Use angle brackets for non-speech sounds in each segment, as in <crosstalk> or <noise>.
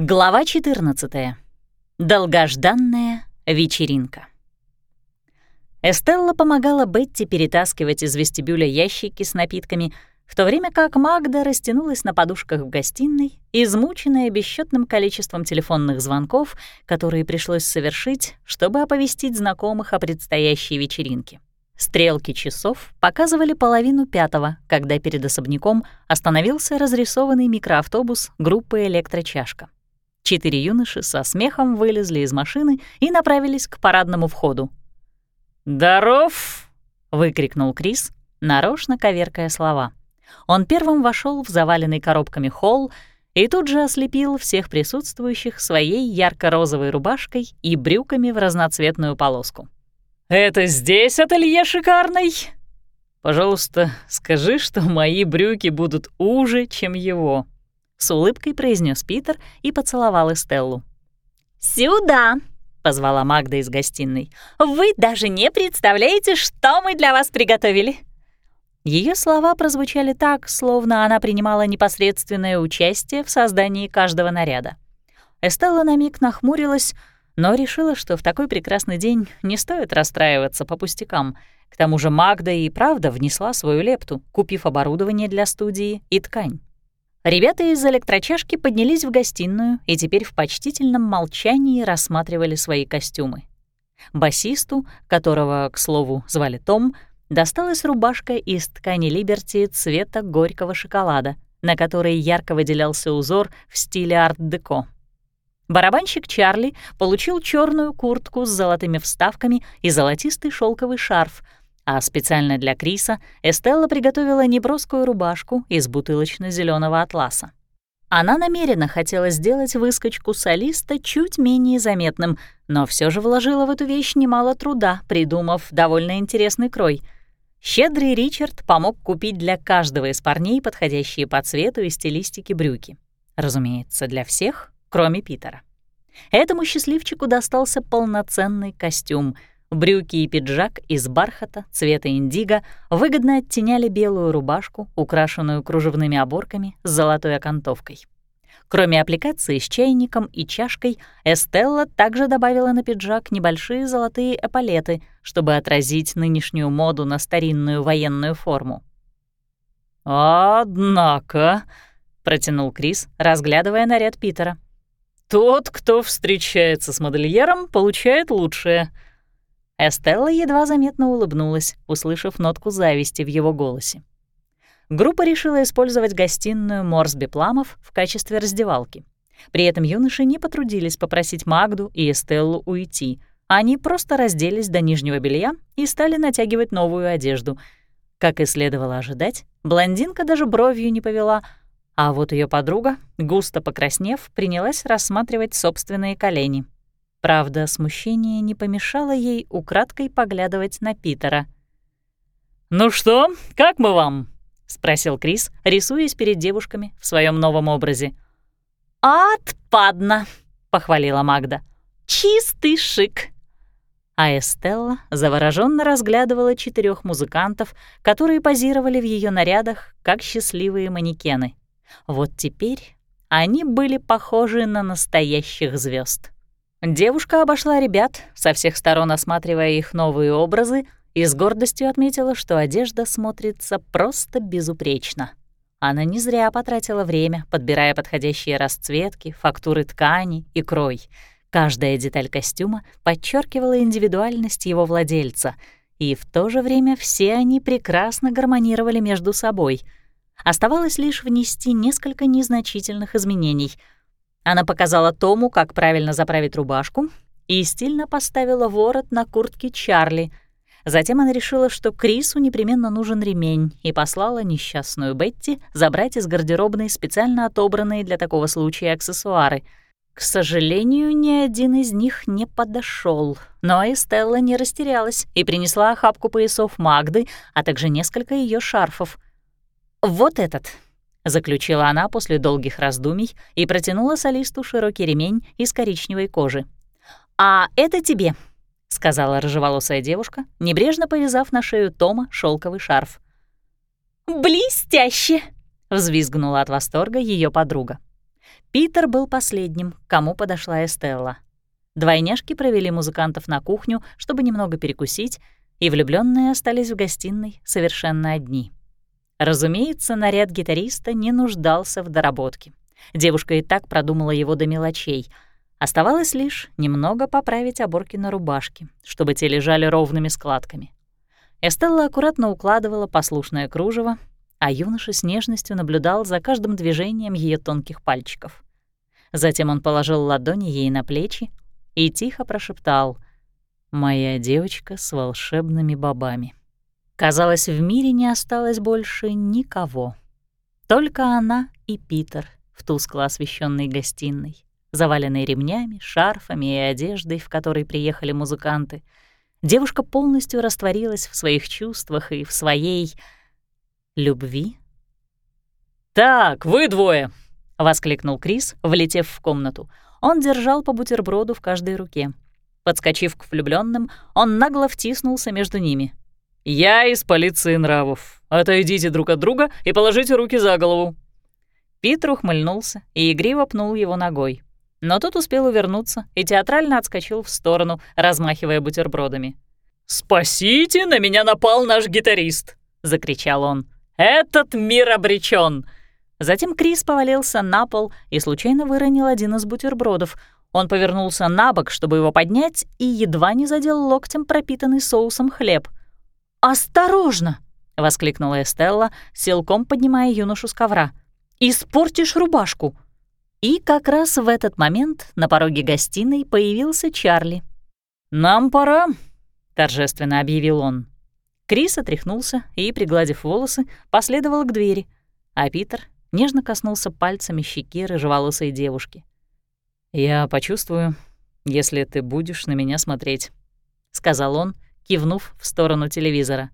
Глава 14. Долгожданная вечеринка. Эстелла помогала Бетти перетаскивать из вестибюля ящики с напитками, в то время как Магда растянулась на подушках в гостиной, измученная бесчетным количеством телефонных звонков, которые пришлось совершить, чтобы оповестить знакомых о предстоящей вечеринке. Стрелки часов показывали половину пятого, когда перед особняком остановился разрисованный микроавтобус группы «Электрочашка». Четыре юноши со смехом вылезли из машины и направились к парадному входу. «Здоров!» — выкрикнул Крис, нарочно коверкая слова. Он первым вошел в заваленный коробками холл и тут же ослепил всех присутствующих своей ярко-розовой рубашкой и брюками в разноцветную полоску. «Это здесь ателье шикарный?» «Пожалуйста, скажи, что мои брюки будут уже, чем его», с улыбкой произнес Питер и поцеловал Эстеллу. «Сюда!» — позвала Магда из гостиной. «Вы даже не представляете, что мы для вас приготовили!» Ее слова прозвучали так, словно она принимала непосредственное участие в создании каждого наряда. Эстелла на миг нахмурилась, но решила, что в такой прекрасный день не стоит расстраиваться по пустякам. К тому же Магда и правда внесла свою лепту, купив оборудование для студии и ткань. Ребята из электрочашки поднялись в гостиную и теперь в почтительном молчании рассматривали свои костюмы. Басисту, которого, к слову, звали Том, досталась рубашка из ткани Либерти цвета горького шоколада, на которой ярко выделялся узор в стиле арт-деко. Барабанщик Чарли получил черную куртку с золотыми вставками и золотистый шелковый шарф — а специально для Криса Эстелла приготовила неброскую рубашку из бутылочно зеленого атласа. Она намеренно хотела сделать выскочку солиста чуть менее заметным, но все же вложила в эту вещь немало труда, придумав довольно интересный крой. Щедрый Ричард помог купить для каждого из парней подходящие по цвету и стилистике брюки. Разумеется, для всех, кроме Питера. Этому счастливчику достался полноценный костюм — Брюки и пиджак из бархата цвета индиго выгодно оттеняли белую рубашку, украшенную кружевными оборками с золотой окантовкой. Кроме аппликации с чайником и чашкой, Эстелла также добавила на пиджак небольшие золотые эполеты, чтобы отразить нынешнюю моду на старинную военную форму. «Однако», — протянул Крис, разглядывая наряд Питера, «тот, кто встречается с модельером, получает лучшее». Эстелла едва заметно улыбнулась, услышав нотку зависти в его голосе. Группа решила использовать гостиную Морсби Пламов в качестве раздевалки. При этом юноши не потрудились попросить Магду и Эстеллу уйти. Они просто разделись до нижнего белья и стали натягивать новую одежду. Как и следовало ожидать, блондинка даже бровью не повела, а вот ее подруга, густо покраснев, принялась рассматривать собственные колени — Правда, смущение не помешало ей украдкой поглядывать на Питера. «Ну что, как мы вам?» — спросил Крис, рисуясь перед девушками в своем новом образе. «Отпадно!» — похвалила Магда. «Чистый шик!» А Эстелла завороженно разглядывала четырех музыкантов, которые позировали в ее нарядах, как счастливые манекены. Вот теперь они были похожи на настоящих звезд. Девушка обошла ребят, со всех сторон осматривая их новые образы, и с гордостью отметила, что одежда смотрится просто безупречно. Она не зря потратила время, подбирая подходящие расцветки, фактуры ткани и крой. Каждая деталь костюма подчеркивала индивидуальность его владельца, и в то же время все они прекрасно гармонировали между собой. Оставалось лишь внести несколько незначительных изменений — она показала Тому, как правильно заправить рубашку, и стильно поставила ворот на куртке Чарли. Затем она решила, что Крису непременно нужен ремень, и послала несчастную Бетти забрать из гардеробной специально отобранные для такого случая аксессуары. К сожалению, ни один из них не подошел, но Эстелла не растерялась и принесла охапку поясов Магды, а также несколько ее шарфов. «Вот этот», заключила она после долгих раздумий и протянула солисту широкий ремень из коричневой кожи. «А это тебе», — сказала рыжеволосая девушка, небрежно повязав на шею Тома шелковый шарф. «Блестяще!» — взвизгнула от восторга ее подруга. Питер был последним, к кому подошла Эстелла. Двойняшки провели музыкантов на кухню, чтобы немного перекусить, и влюбленные остались в гостиной совершенно одни. Разумеется, наряд гитариста не нуждался в доработке. Девушка и так продумала его до мелочей. Оставалось лишь немного поправить оборки на рубашке, чтобы те лежали ровными складками. Эстелла аккуратно укладывала послушное кружево, а юноша с нежностью наблюдал за каждым движением ее тонких пальчиков. Затем он положил ладони ей на плечи и тихо прошептал «Моя девочка с волшебными бобами». Казалось, в мире не осталось больше никого. Только она и Питер в тускло освещенной гостиной, заваленной ремнями, шарфами и одеждой, в которой приехали музыканты. Девушка полностью растворилась в своих чувствах и в своей любви. «Так, вы двое!» — воскликнул Крис, влетев в комнату. Он держал по бутерброду в каждой руке. Подскочив к влюбленным, он нагло втиснулся между ними — «Я из полиции нравов. Отойдите друг от друга и положите руки за голову». Питер ухмыльнулся и игриво пнул его ногой. Но тот успел увернуться и театрально отскочил в сторону, размахивая бутербродами. «Спасите, на меня напал наш гитарист!» — закричал он. «Этот мир обречен!» Затем Крис повалился на пол и случайно выронил один из бутербродов. Он повернулся на бок, чтобы его поднять, и едва не задел локтем пропитанный соусом хлеб. «Осторожно!» — воскликнула Эстелла, силком поднимая юношу с ковра. «Испортишь рубашку!» И как раз в этот момент на пороге гостиной появился Чарли. «Нам пора», — торжественно объявил он. Крис отряхнулся и, пригладив волосы, последовал к двери, а Питер нежно коснулся пальцами щеки рыжеволосой девушки. «Я почувствую, если ты будешь на меня смотреть», — сказал он, — кивнув в сторону телевизора.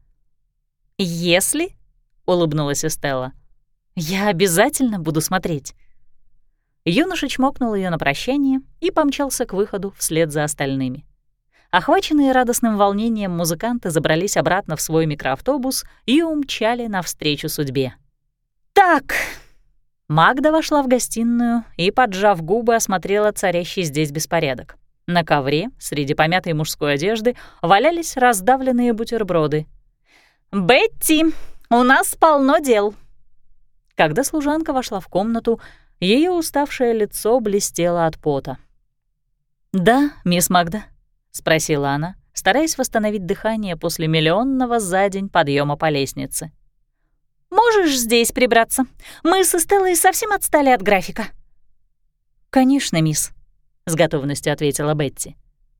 «Если?» — улыбнулась Эстелла. «Я обязательно буду смотреть». Юноша чмокнул ее на прощание и помчался к выходу вслед за остальными. Охваченные радостным волнением музыканты забрались обратно в свой микроавтобус и умчали навстречу судьбе. «Так!» Магда вошла в гостиную и, поджав губы, осмотрела царящий здесь беспорядок. На ковре, среди помятой мужской одежды, валялись раздавленные бутерброды. «Бетти, у нас полно дел!» Когда служанка вошла в комнату, ее уставшее лицо блестело от пота. «Да, мисс Магда?» — спросила она, стараясь восстановить дыхание после миллионного за день подъема по лестнице. «Можешь здесь прибраться? Мы с Эстеллой совсем отстали от графика». «Конечно, мисс», — с готовностью ответила Бетти.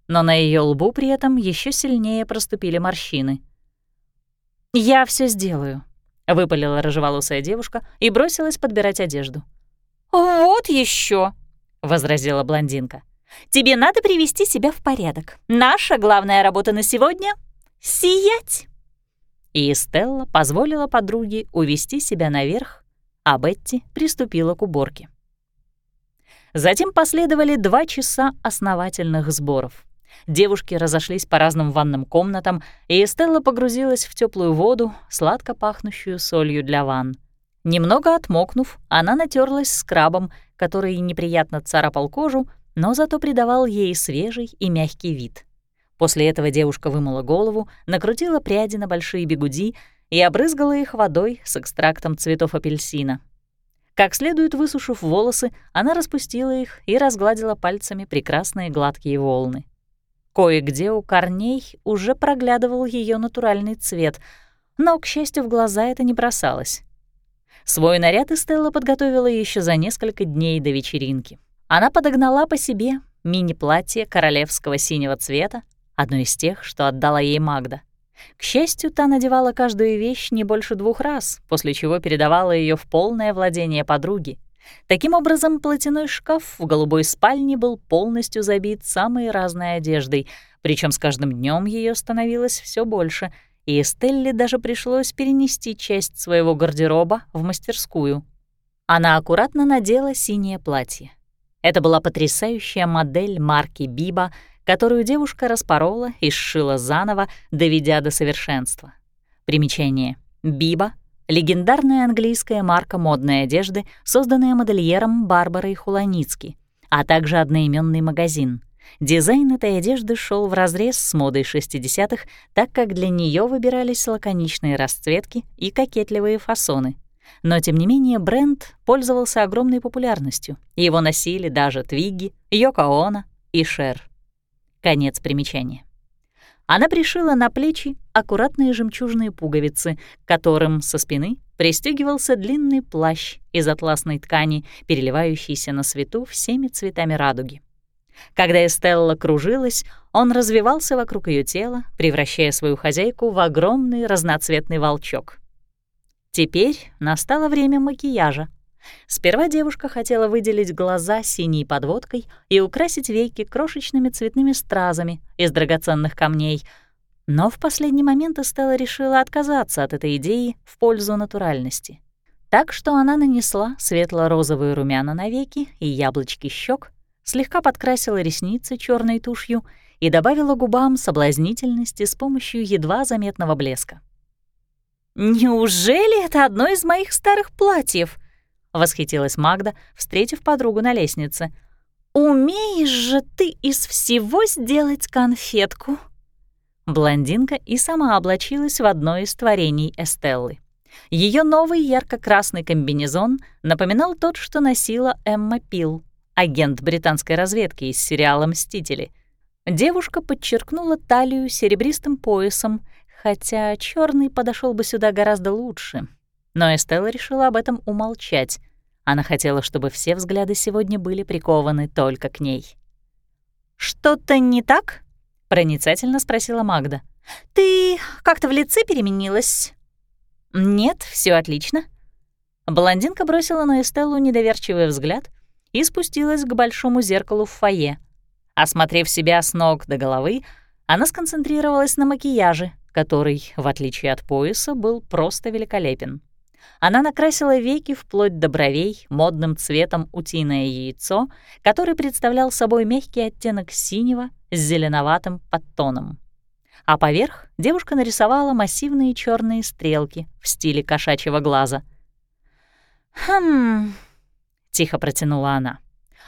Но на ее лбу при этом еще сильнее проступили морщины. «Я все сделаю», — выпалила рыжеволосая девушка и бросилась подбирать одежду. «Вот еще, возразила блондинка. «Тебе надо привести себя в порядок. Наша главная работа на сегодня — сиять!» И Стелла позволила подруге увести себя наверх, а Бетти приступила к уборке. Затем последовали два часа основательных сборов. Девушки разошлись по разным ванным комнатам, и Эстелла погрузилась в теплую воду, сладко пахнущую солью для ванн. Немного отмокнув, она натерлась скрабом, который неприятно царапал кожу, но зато придавал ей свежий и мягкий вид. После этого девушка вымыла голову, накрутила пряди на большие бегуди и обрызгала их водой с экстрактом цветов апельсина. Как следует высушив волосы, она распустила их и разгладила пальцами прекрасные гладкие волны. Кое-где у корней уже проглядывал ее натуральный цвет, но, к счастью, в глаза это не бросалось. Свой наряд Эстелла подготовила еще за несколько дней до вечеринки. Она подогнала по себе мини-платье королевского синего цвета, одно из тех, что отдала ей Магда — к счастью, та надевала каждую вещь не больше двух раз, после чего передавала ее в полное владение подруги. Таким образом, платяной шкаф в голубой спальне был полностью забит самой разной одеждой, причем с каждым днем ее становилось все больше, и Эстелле даже пришлось перенести часть своего гардероба в мастерскую. Она аккуратно надела синее платье. Это была потрясающая модель марки Биба — которую девушка распорола и сшила заново, доведя до совершенства. Примечание. Биба — легендарная английская марка модной одежды, созданная модельером Барбарой Хуланицки, а также одноименный магазин. Дизайн этой одежды шел вразрез с модой 60-х, так как для нее выбирались лаконичные расцветки и кокетливые фасоны. Но, тем не менее, бренд пользовался огромной популярностью, его носили даже Твигги, Йоко Оно и Шер. Конец примечания. Она пришила на плечи аккуратные жемчужные пуговицы, которым со спины пристегивался длинный плащ из атласной ткани, переливающийся на свету всеми цветами радуги. Когда Эстелла кружилась, он развивался вокруг ее тела, превращая свою хозяйку в огромный разноцветный волчок. Теперь настало время макияжа. Сперва девушка хотела выделить глаза синей подводкой и украсить веки крошечными цветными стразами из драгоценных камней, но в последний момент Эстелла решила отказаться от этой идеи в пользу натуральности. Так что она нанесла светло-розовые румяна на веки и яблочки щек, слегка подкрасила ресницы черной тушью и добавила губам соблазнительности с помощью едва заметного блеска. «Неужели это одно из моих старых платьев?» — восхитилась Магда, встретив подругу на лестнице. «Умеешь же ты из всего сделать конфетку!» Блондинка и сама облачилась в одно из творений Эстеллы. Ее новый ярко-красный комбинезон напоминал тот, что носила Эмма Пил, агент британской разведки из сериала «Мстители». Девушка подчеркнула талию серебристым поясом, хотя черный подошел бы сюда гораздо лучше. Но Эстелла решила об этом умолчать. Она хотела, чтобы все взгляды сегодня были прикованы только к ней. «Что-то не так?» — проницательно спросила Магда. «Ты как-то в лице переменилась?» «Нет, все отлично». Блондинка бросила на Эстеллу недоверчивый взгляд и спустилась к большому зеркалу в фойе. Осмотрев себя с ног до головы, она сконцентрировалась на макияже, который, в отличие от пояса, был просто великолепен. Она накрасила веки вплоть до бровей модным цветом утиное яйцо, который представлял собой мягкий оттенок синего с зеленоватым подтоном. А поверх девушка нарисовала массивные черные стрелки в стиле кошачьего глаза. «Хм...» тихо протянула она.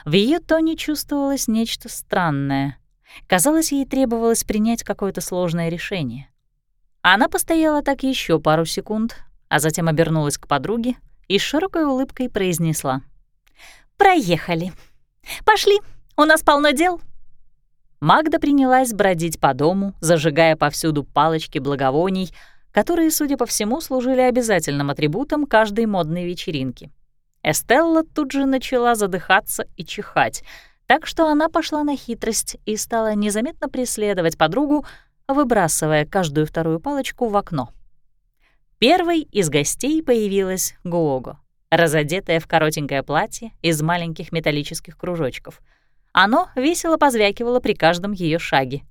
В ее тоне чувствовалось нечто странное. Казалось, ей требовалось принять какое-то сложное решение. Она постояла так еще пару секунд, а затем обернулась к подруге и с широкой улыбкой произнесла. «Проехали. Пошли, у нас полно дел». Магда принялась бродить по дому, зажигая повсюду палочки благовоний, которые, судя по всему, служили обязательным атрибутом каждой модной вечеринки. Эстелла тут же начала задыхаться и чихать, так что она пошла на хитрость и стала незаметно преследовать подругу, выбрасывая каждую вторую палочку в окно. Первой из гостей появилась Гуого, разодетая в коротенькое платье из маленьких металлических кружочков. Оно весело позвякивало при каждом ее шаге.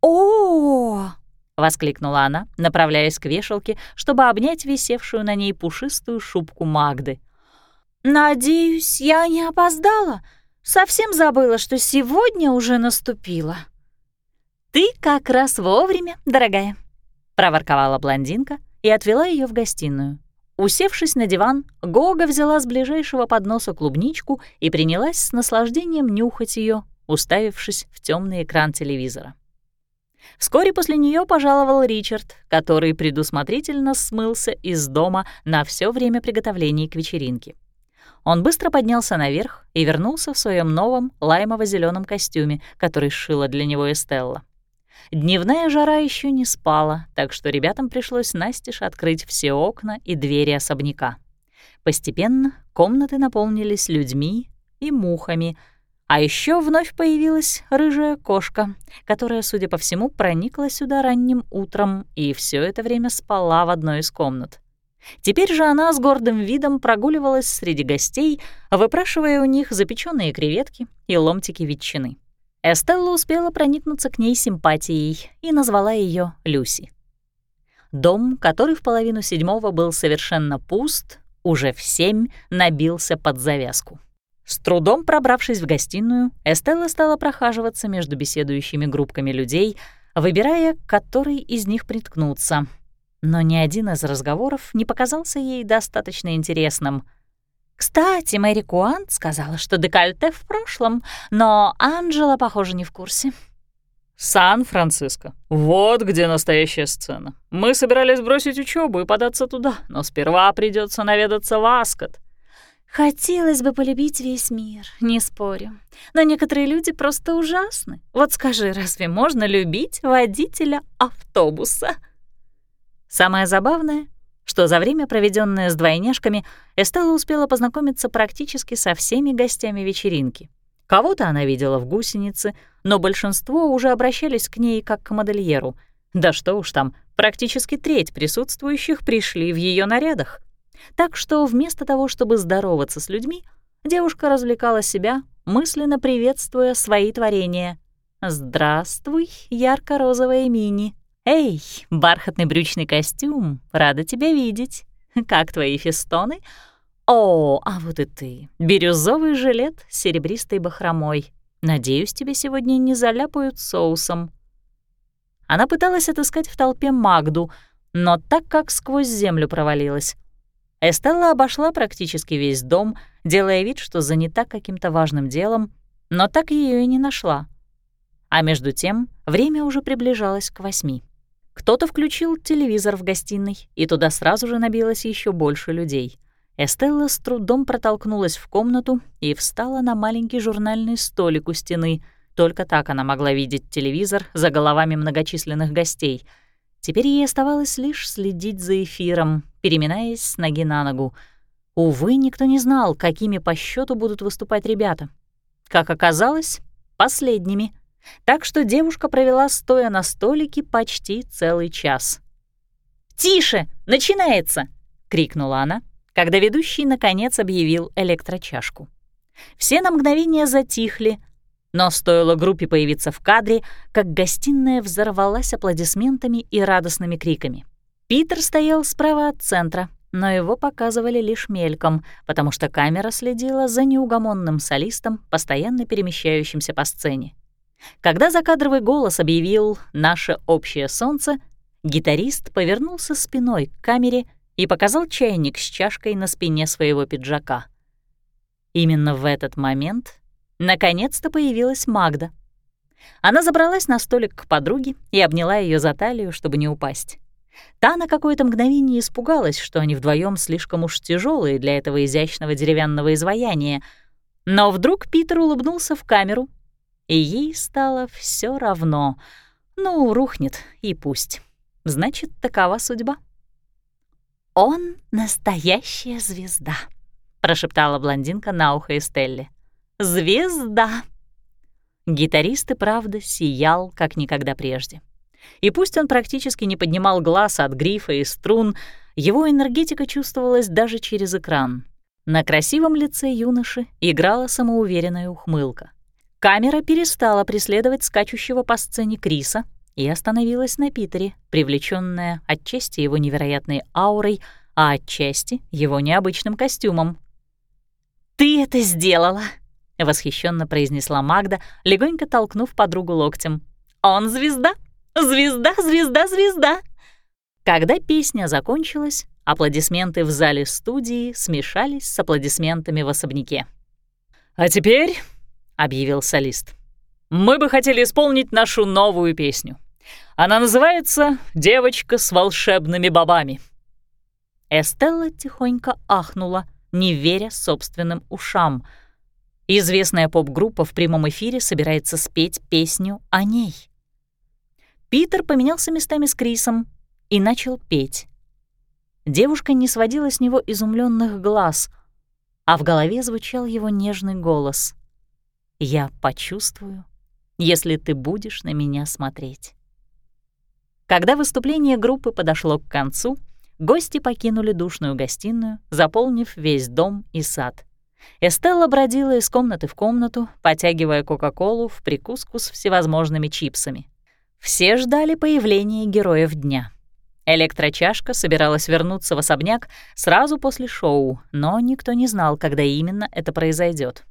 «О!» — воскликнула она, направляясь к вешалке, чтобы обнять висевшую на ней пушистую шубку Магды. «Надеюсь, я не опоздала. Совсем забыла, что сегодня уже наступило». «Ты как раз вовремя, дорогая», — проворковала блондинка и отвела ее в гостиную. Усевшись на диван, Гога взяла с ближайшего подноса клубничку и принялась с наслаждением нюхать ее, уставившись в темный экран телевизора. Вскоре после нее пожаловал Ричард, который предусмотрительно смылся из дома на все время приготовлений к вечеринке. Он быстро поднялся наверх и вернулся в своем новом лаймово зеленом костюме, который сшила для него Эстелла. Дневная жара еще не спала, так что ребятам пришлось настежь открыть все окна и двери особняка. Постепенно комнаты наполнились людьми и мухами, а еще вновь появилась рыжая кошка, которая, судя по всему, проникла сюда ранним утром и все это время спала в одной из комнат. Теперь же она с гордым видом прогуливалась среди гостей, выпрашивая у них запеченные креветки и ломтики ветчины. Эстелла успела проникнуться к ней симпатией и назвала ее Люси. Дом, который в половину седьмого был совершенно пуст, уже в семь набился под завязку. С трудом пробравшись в гостиную, Эстелла стала прохаживаться между беседующими группками людей, выбирая, к которой из них приткнуться — но ни один из разговоров не показался ей достаточно интересным. «Кстати, Мэри Куант сказала, что декольте в прошлом, но Анджела, похоже, не в курсе». «Сан-Франциско. Вот где настоящая сцена. Мы собирались бросить учебу и податься туда, но сперва придется наведаться в Аскот». Хотелось бы полюбить весь мир, не спорю. Но некоторые люди просто ужасны. Вот скажи, разве можно любить водителя автобуса? Самое забавное, что за время, проведенное с двойняшками, Эстелла успела познакомиться практически со всеми гостями вечеринки. Кого-то она видела в гусенице, но большинство уже обращались к ней как к модельеру. Да что уж там, практически треть присутствующих пришли в ее нарядах. Так что вместо того, чтобы здороваться с людьми, девушка развлекала себя, мысленно приветствуя свои творения. «Здравствуй, ярко-розовая мини! Эй, бархатный брючный костюм, рада тебя видеть! Как твои фестоны? О, а вот и ты, бирюзовый жилет с серебристой бахромой. Надеюсь, тебе сегодня не заляпают соусом». Она пыталась отыскать в толпе Магду, но так как сквозь землю провалилась. Эстелла обошла практически весь дом, делая вид, что занята каким-то важным делом, но так ее и не нашла. А между тем время уже приближалось к восьми. Кто-то включил телевизор в гостиной, и туда сразу же набилось еще больше людей. Эстелла с трудом протолкнулась в комнату и встала на маленький журнальный столик у стены. Только так она могла видеть телевизор за головами многочисленных гостей — Теперь ей оставалось лишь следить за эфиром, переминаясь с ноги на ногу. Увы, никто не знал, какими по счету будут выступать ребята. Как оказалось, последними. Так что девушка провела, стоя на столике, почти целый час. «Тише! Начинается!» — крикнула она, когда ведущий, наконец, объявил электрочашку. Все на мгновение затихли, но стоило группе появиться в кадре, как гостиная взорвалась аплодисментами и радостными криками. Питер стоял справа от центра, но его показывали лишь мельком, потому что камера следила за неугомонным солистом, постоянно перемещающимся по сцене. Когда закадровый голос объявил «Наше общее солнце», гитарист повернулся спиной к камере и показал чайник с чашкой на спине своего пиджака. Именно в этот момент Наконец-то появилась Магда. Она забралась на столик к подруге и обняла ее за талию, чтобы не упасть. Та на какое-то мгновение испугалась, что они вдвоем слишком уж тяжелые для этого изящного деревянного изваяния, но вдруг Питер улыбнулся в камеру, и ей стало все равно. Ну, рухнет, и пусть. Значит, такова судьба. «Он — настоящая звезда», — прошептала блондинка на ухо Эстелле. Звезда!» Гитарист и правда сиял, как никогда прежде. И пусть он практически не поднимал глаз от грифа и струн, его энергетика чувствовалась даже через экран. На красивом лице юноши играла самоуверенная ухмылка. Камера перестала преследовать скачущего по сцене Криса и остановилась на Питере, привлечённая отчасти его невероятной аурой, а отчасти его необычным костюмом. «Ты это сделала!» — восхищенно произнесла Магда, легонько толкнув подругу локтем. «Он звезда! Звезда, звезда, звезда!» Когда песня закончилась, аплодисменты в зале студии смешались с аплодисментами в особняке. «А теперь», — объявил солист, — «мы бы хотели исполнить нашу новую песню. Она называется «Девочка с волшебными бобами». Эстелла тихонько ахнула, не веря собственным ушам — Известная поп-группа в прямом эфире собирается спеть песню о ней. Питер поменялся местами с Крисом и начал петь. Девушка не сводила с него изумленных глаз, а в голове звучал его нежный голос. «Я почувствую, если ты будешь на меня смотреть». Когда выступление группы подошло к концу, гости покинули душную гостиную, заполнив весь дом и сад. Эстелла бродила из комнаты в комнату, потягивая Кока-Колу в прикуску с всевозможными чипсами. Все ждали появления героев дня. Электрочашка собиралась вернуться в особняк сразу после шоу, но никто не знал, когда именно это произойдет.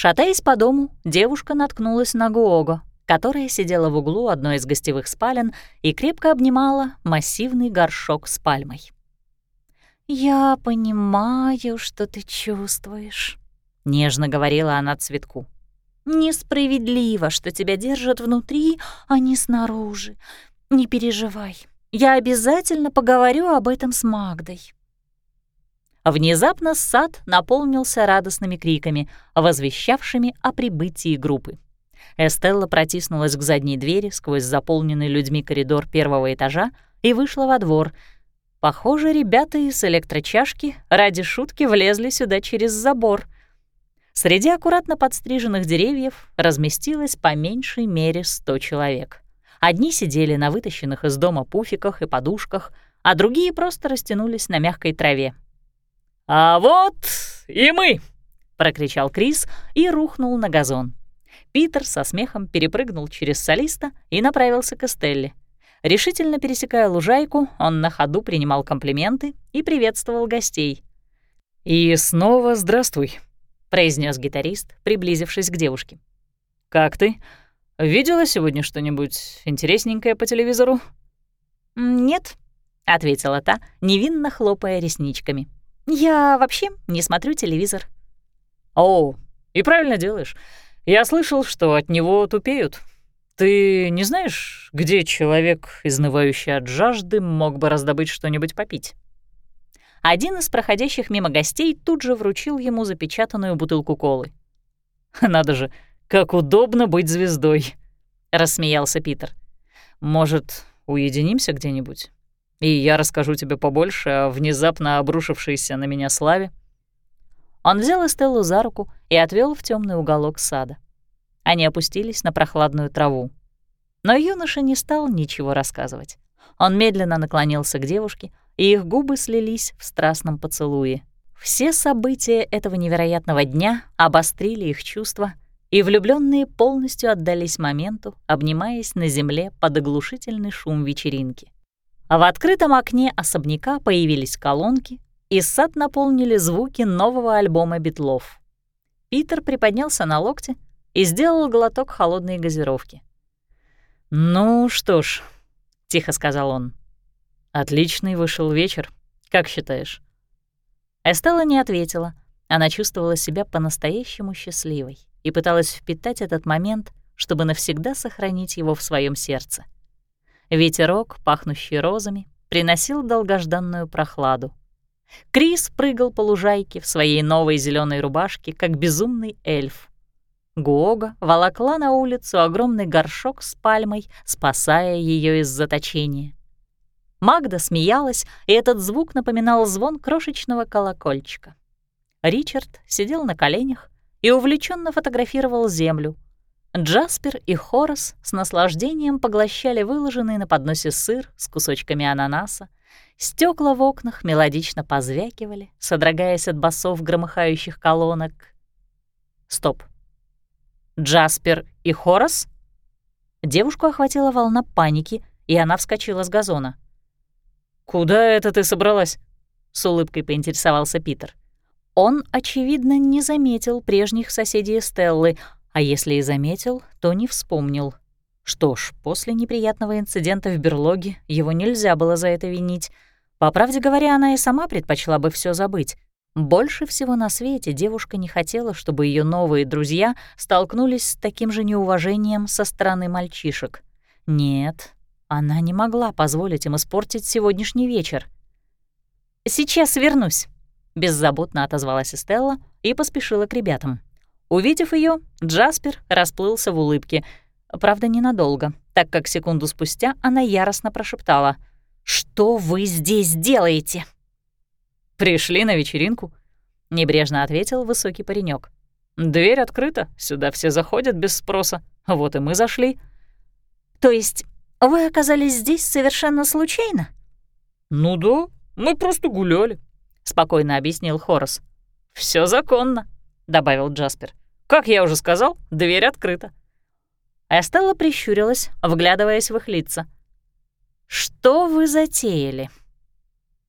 Шатаясь по дому, девушка наткнулась на Гуого которая сидела в углу одной из гостевых спален и крепко обнимала массивный горшок с пальмой. «Я понимаю, что ты чувствуешь», — нежно говорила она цветку. «Несправедливо, что тебя держат внутри, а не снаружи. Не переживай, я обязательно поговорю об этом с Магдой». Внезапно сад наполнился радостными криками, возвещавшими о прибытии группы. Эстелла протиснулась к задней двери сквозь заполненный людьми коридор первого этажа и вышла во двор. Похоже, ребята из электрочашки ради шутки влезли сюда через забор. Среди аккуратно подстриженных деревьев разместилось по меньшей мере сто человек. Одни сидели на вытащенных из дома пуфиках и подушках, а другие просто растянулись на мягкой траве. «А вот и мы!» — прокричал Крис и рухнул на газон. Питер со смехом перепрыгнул через солиста и направился к Эстелле. Решительно пересекая лужайку, он на ходу принимал комплименты и приветствовал гостей. «И снова здравствуй», — произнес гитарист, приблизившись к девушке. «Как ты? Видела сегодня что-нибудь интересненькое по телевизору?» «Нет», — ответила та, невинно хлопая ресничками. «Я вообще не смотрю телевизор». «О, и правильно делаешь. Я слышал, что от него тупеют. Ты не знаешь, где человек, изнывающий от жажды, мог бы раздобыть что-нибудь попить?» Один из проходящих мимо гостей тут же вручил ему запечатанную бутылку колы. <laughs> «Надо же, как удобно быть звездой!» — рассмеялся Питер. «Может, уединимся где-нибудь?» И я расскажу тебе побольше о внезапно обрушившейся на меня славе». Он взял Эстеллу за руку и отвел в темный уголок сада. Они опустились на прохладную траву. Но юноша не стал ничего рассказывать. Он медленно наклонился к девушке, и их губы слились в страстном поцелуе. Все события этого невероятного дня обострили их чувства, и влюбленные полностью отдались моменту, обнимаясь на земле под оглушительный шум вечеринки. А в открытом окне особняка появились колонки, и сад наполнили звуки нового альбома Битлов. Питер приподнялся на локте и сделал глоток холодной газировки. «Ну что ж», — тихо сказал он, — «отличный вышел вечер, как считаешь?» Эстелла не ответила. Она чувствовала себя по-настоящему счастливой и пыталась впитать этот момент, чтобы навсегда сохранить его в своем сердце. Ветерок, пахнущий розами, приносил долгожданную прохладу. Крис прыгал по лужайке в своей новой зеленой рубашке, как безумный эльф. Гуога волокла на улицу огромный горшок с пальмой, спасая ее из заточения. Магда смеялась, и этот звук напоминал звон крошечного колокольчика. Ричард сидел на коленях и увлеченно фотографировал землю — Джаспер и Хорас с наслаждением поглощали выложенный на подносе сыр с кусочками ананаса. Стекла в окнах мелодично позвякивали, содрогаясь от басов громыхающих колонок. Стоп. Джаспер и Хорас? Девушку охватила волна паники, и она вскочила с газона. «Куда это ты собралась?» — с улыбкой поинтересовался Питер. Он, очевидно, не заметил прежних соседей Стеллы, а если и заметил, то не вспомнил. Что ж, после неприятного инцидента в берлоге его нельзя было за это винить. По правде говоря, она и сама предпочла бы все забыть. Больше всего на свете девушка не хотела, чтобы ее новые друзья столкнулись с таким же неуважением со стороны мальчишек. Нет, она не могла позволить им испортить сегодняшний вечер. «Сейчас вернусь», — беззаботно отозвалась Эстелла и поспешила к ребятам. Увидев ее, Джаспер расплылся в улыбке. Правда, ненадолго, так как секунду спустя она яростно прошептала. «Что вы здесь делаете?» «Пришли на вечеринку», — небрежно ответил высокий паренек. «Дверь открыта, сюда все заходят без спроса. Вот и мы зашли». «То есть вы оказались здесь совершенно случайно?» «Ну да, мы просто гуляли», — спокойно объяснил Хорос. Все законно», — добавил Джаспер. Как я уже сказал, дверь открыта. Эстелла прищурилась, вглядываясь в их лица. «Что вы затеяли?»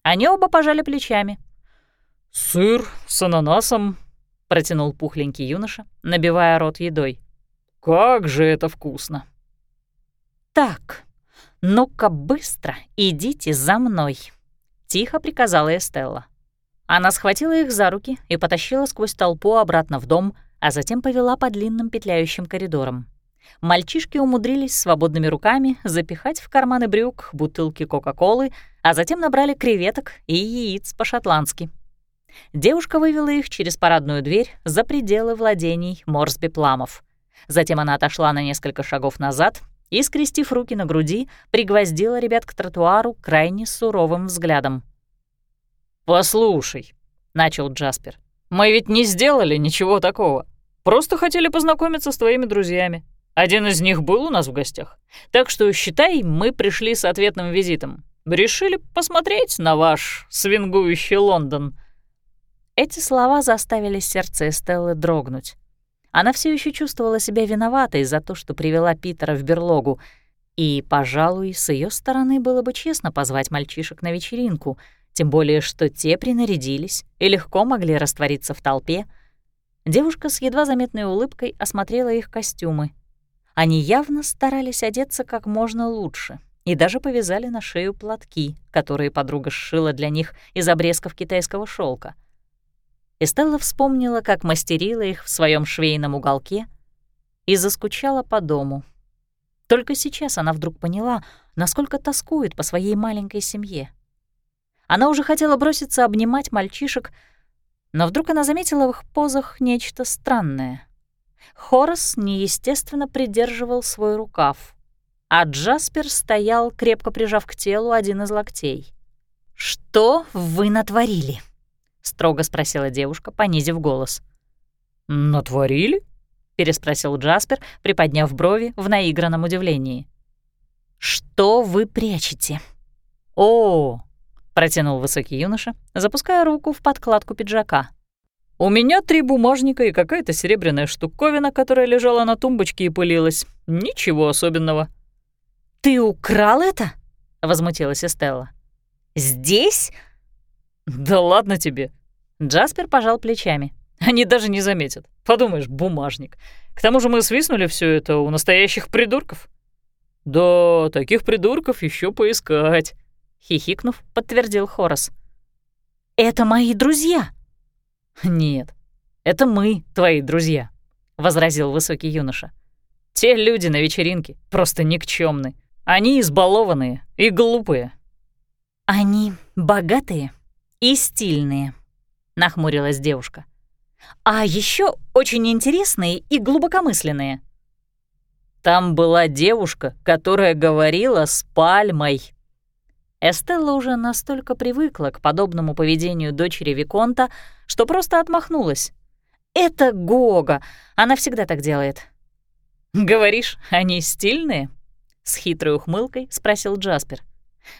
Они оба пожали плечами. «Сыр с ананасом», — протянул пухленький юноша, набивая рот едой. Как же это вкусно!» «Так, ну-ка быстро идите за мной», — тихо приказала Эстелла. Она схватила их за руки и потащила сквозь толпу обратно в дом, а затем повела по длинным петляющим коридорам. Мальчишки умудрились свободными руками запихать в карманы брюк бутылки Кока-Колы, а затем набрали креветок и яиц по-шотландски. Девушка вывела их через парадную дверь за пределы владений Морсби Пламов. Затем она отошла на несколько шагов назад и, скрестив руки на груди, пригвоздила ребят к тротуару крайне суровым взглядом. «Послушай», — начал Джаспер, — «мы ведь не сделали ничего такого. Просто хотели познакомиться с твоими друзьями. Один из них был у нас в гостях. Так что, считай, мы пришли с ответным визитом. Решили посмотреть на ваш свингующий Лондон». Эти слова заставили сердце Эстеллы дрогнуть. Она все еще чувствовала себя виноватой за то, что привела Питера в берлогу, и, пожалуй, с ее стороны было бы честно позвать мальчишек на вечеринку, тем более что те принарядились и легко могли раствориться в толпе. Девушка с едва заметной улыбкой осмотрела их костюмы. Они явно старались одеться как можно лучше и даже повязали на шею платки, которые подруга сшила для них из обрезков китайского шелка. Эстелла вспомнила, как мастерила их в своем швейном уголке и заскучала по дому. Только сейчас она вдруг поняла, насколько тоскует по своей маленькой семье. Она уже хотела броситься обнимать мальчишек, но вдруг она заметила в их позах нечто странное. Хорас неестественно придерживал свой рукав, а Джаспер стоял, крепко прижав к телу один из локтей. «Что вы натворили?» — строго спросила девушка, понизив голос. «Натворили?» — переспросил Джаспер, приподняв брови в наигранном удивлении. «Что вы прячете?» «О!» — протянул высокий юноша, запуская руку в подкладку пиджака. «У меня три бумажника и какая-то серебряная штуковина, которая лежала на тумбочке и пылилась. Ничего особенного». «Ты украл это?» — возмутилась Эстелла. «Здесь?» «Да ладно тебе!» Джаспер пожал плечами. «Они даже не заметят. Подумаешь, бумажник. К тому же мы свистнули все это у настоящих придурков». «Да, таких придурков еще поискать», — хихикнув, подтвердил Хорос. «Это мои друзья». «Нет, это мы, твои друзья», — возразил высокий юноша. «Те люди на вечеринке просто никчемны. Они избалованные и глупые». «Они богатые?» и стильные», — нахмурилась девушка. «А еще очень интересные и глубокомысленные». «Там была девушка, которая говорила с пальмой». Эстелла уже настолько привыкла к подобному поведению дочери Виконта, что просто отмахнулась. «Это Гога, она всегда так делает». «Говоришь, они стильные?» — с хитрой ухмылкой спросил Джаспер.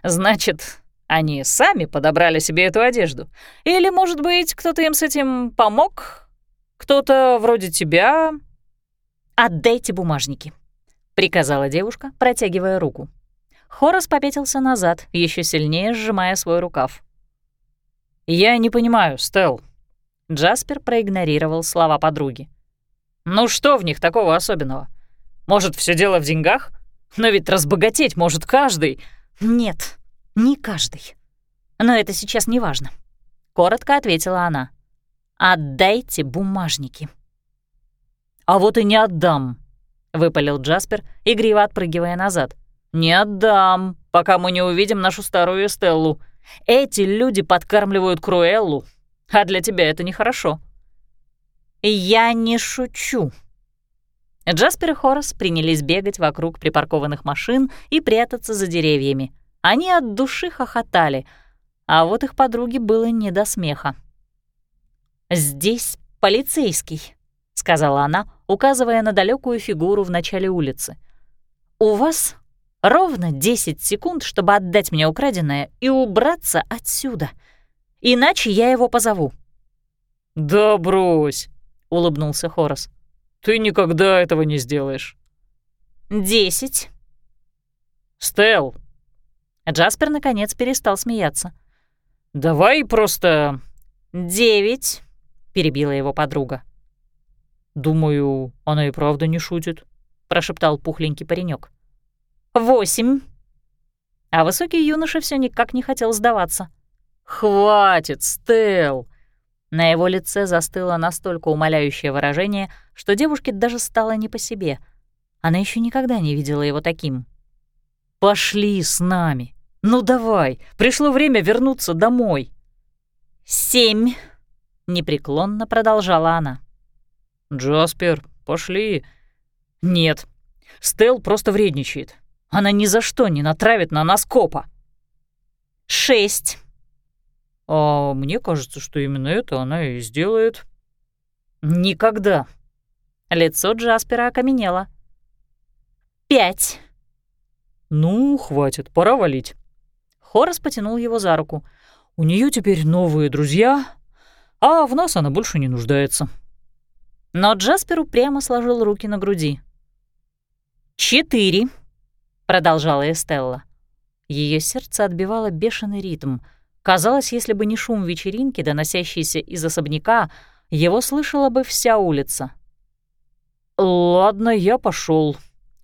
«Значит, они сами подобрали себе эту одежду. Или, может быть, кто-то им с этим помог? Кто-то вроде тебя?» «Отдайте бумажники», — приказала девушка, протягивая руку. Хорос попятился назад, еще сильнее сжимая свой рукав. «Я не понимаю, Стелл». Джаспер проигнорировал слова подруги. «Ну что в них такого особенного? Может, все дело в деньгах? Но ведь разбогатеть может каждый». «Нет», «Не каждый. Но это сейчас не важно», — коротко ответила она. «Отдайте бумажники». «А вот и не отдам», — выпалил Джаспер, игриво отпрыгивая назад. «Не отдам, пока мы не увидим нашу старую Эстеллу. Эти люди подкармливают Круэллу, а для тебя это нехорошо». «Я не шучу». Джаспер и Хорас принялись бегать вокруг припаркованных машин и прятаться за деревьями. Они от души хохотали, а вот их подруге было не до смеха. «Здесь полицейский», — сказала она, указывая на далекую фигуру в начале улицы. «У вас ровно 10 секунд, чтобы отдать мне украденное и убраться отсюда. Иначе я его позову». «Да брось», — улыбнулся Хорос. «Ты никогда этого не сделаешь». «Десять». «Стелл, Джаспер, наконец, перестал смеяться. «Давай просто...» «Девять», — перебила его подруга. «Думаю, она и правда не шутит», — прошептал пухленький паренек. «Восемь». А высокий юноша все никак не хотел сдаваться. «Хватит, Стелл!» На его лице застыло настолько умоляющее выражение, что девушке даже стало не по себе. Она еще никогда не видела его таким. «Пошли с нами! Ну давай, пришло время вернуться домой!» «Семь!» — непреклонно продолжала она. «Джаспер, пошли!» «Нет, Стелл просто вредничает. Она ни за что не натравит на нас копа». «Шесть!» «А мне кажется, что именно это она и сделает». «Никогда!» Лицо Джаспера окаменело. «Пять!» «Ну, хватит, пора валить». Хорас потянул его за руку. «У нее теперь новые друзья, а в нас она больше не нуждается». Но Джаспер упрямо сложил руки на груди. «Четыре», — продолжала Эстелла. Ее сердце отбивало бешеный ритм. Казалось, если бы не шум вечеринки, доносящийся из особняка, его слышала бы вся улица. «Ладно, я пошел,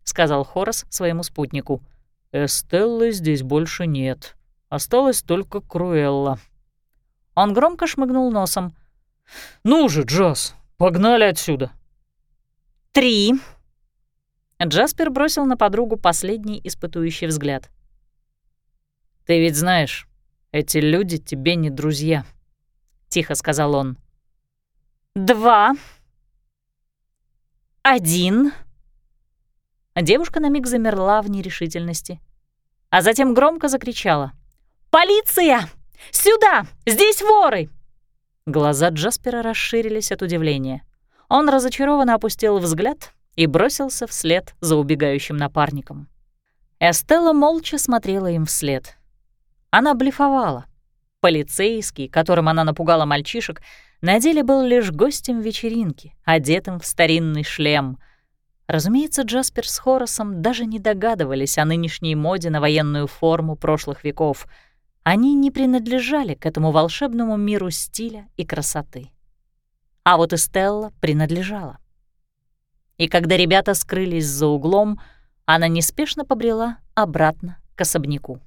сказал Хорас своему спутнику. «Эстеллы здесь больше нет. Осталась только Круэлла». Он громко шмыгнул носом. «Ну же, Джаз, погнали отсюда!» «Три!» Джаспер бросил на подругу последний испытующий взгляд. «Ты ведь знаешь, эти люди тебе не друзья», — тихо сказал он. «Два. Один». Девушка на миг замерла в нерешительности, а затем громко закричала. «Полиция! Сюда! Здесь воры!» Глаза Джаспера расширились от удивления. Он разочарованно опустил взгляд и бросился вслед за убегающим напарником. Эстелла молча смотрела им вслед. Она блефовала. Полицейский, которым она напугала мальчишек, на деле был лишь гостем вечеринки, одетым в старинный шлем. Разумеется, Джаспер с Хоросом даже не догадывались о нынешней моде на военную форму прошлых веков. Они не принадлежали к этому волшебному миру стиля и красоты. А вот Эстелла принадлежала. И когда ребята скрылись за углом, она неспешно побрела обратно к особняку.